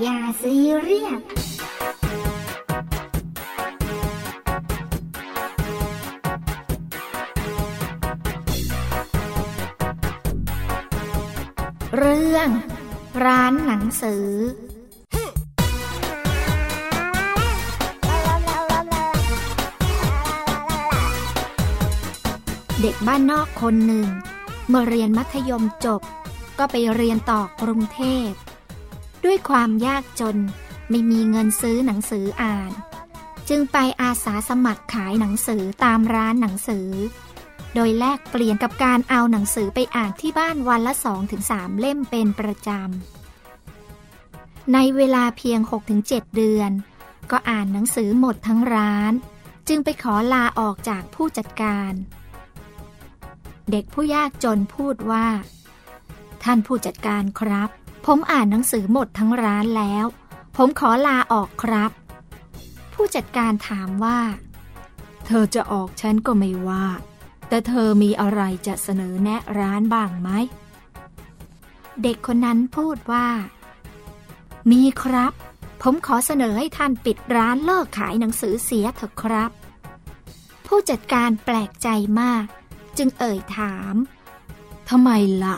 อย่าซีเรียสเรื่อง ร้านหนังสือเด็กบ้านนอกคนหนึ่ง เมื่อเรียนมัธยมจบ ก็ไปเรียนต่อกรุงเทพ ด้วยความยากจนไม่มีเงินซื้อหนังสืออ่าน จึงไปอาสาสมัครขายหนังสือตามร้านหนังสือ โดยแลกเปลี่ยนกับการเอาหนังสือไปอ่านที่บ้านวันละ 2-3 เล่มเป็นประจำ ในเวลาเพียง 6-7 เดือน ก็อ่านหนังสือหมดทั้งร้าน จึงไปขอลาออกจากผู้จัดการ เด็กผู้ยากจนพูดว่า ท่านผู้จัดการครับ ผมอ่านหนังสือหมดทั้งร้านแล้ว ผมขอลาออกครับ ผู้จัดการถามว่า เธอจะออกฉันก็ไม่ว่า แต่เธอมีอะไรจะเสนอแนะร้านบ้างไหม เด็กคนนั้นพูดว่า มีครับ ผมขอเสนอให้ท่านปิดร้านเลิกขายหนังสือเสียเถอะครับ ผู้จัดการแปลกใจมาก จึงเอ่ยถามทำไมล่ะ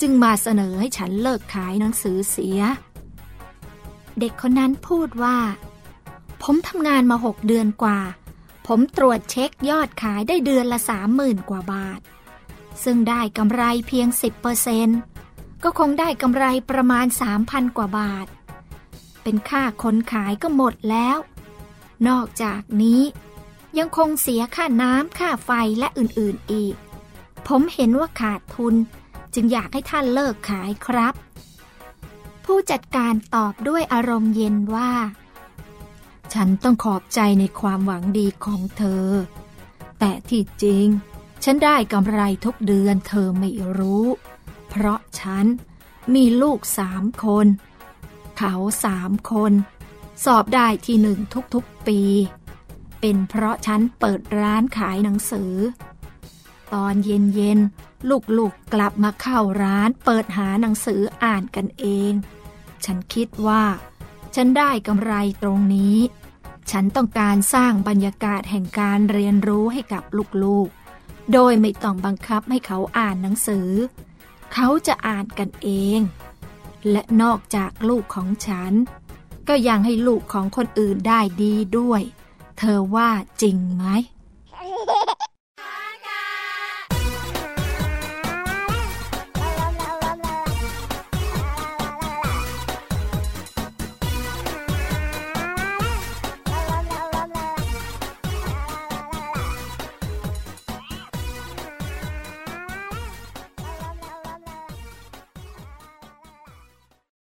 จึงมาเสนอให้ฉันเลิกขายหนังสือเสีย เด็กคนนั้นพูดว่า ผมทำงานมาหกเดือนกว่า ผมตรวจเช็คยอดขายได้เดือนละสามหมื่นกว่าบาท ซึ่งได้กำไรเพียงสิบเปอร์เซนก็คงได้กำไรประมาณสามพันกว่าบาท เป็นค่าคนขายก็หมดแล้ว นอกจากนี้ ยังคงเสียค่าน้ำค่าไฟและอื่นๆอีก ผมเห็นว่าขาดทุน จึงอยากให้ท่านเลิกขายครับ ผู้จัดการตอบด้วยอารมณ์เย็นว่า ฉันต้องขอบใจในความหวังดีของเธอ แต่ที่จริง ฉันได้กำไรทุกเดือนเธอไม่รู้ เพราะฉันมีลูกสามคน เขาสามคน สอบได้ที่หนึ่งทุกๆปี เป็นเพราะฉันเปิดร้านขายหนังสือ ตอนเย็นๆลูกๆกลับมาเข้าร้านเปิดหาหนังสืออ่านกันเอง ฉันคิดว่า ฉันได้กำไรตรงนี้ ฉันต้องการสร้างบรรยากาศแห่งการเรียนรู้ให้กับลูกๆ โดยไม่ต้องบังคับให้เขาอ่านหนังสือ เขาจะอ่านกันเอง และนอกจากลูกของฉัน ก็ยังให้ลูกของคนอื่นได้ดีด้วย เธอว่าจริงไหม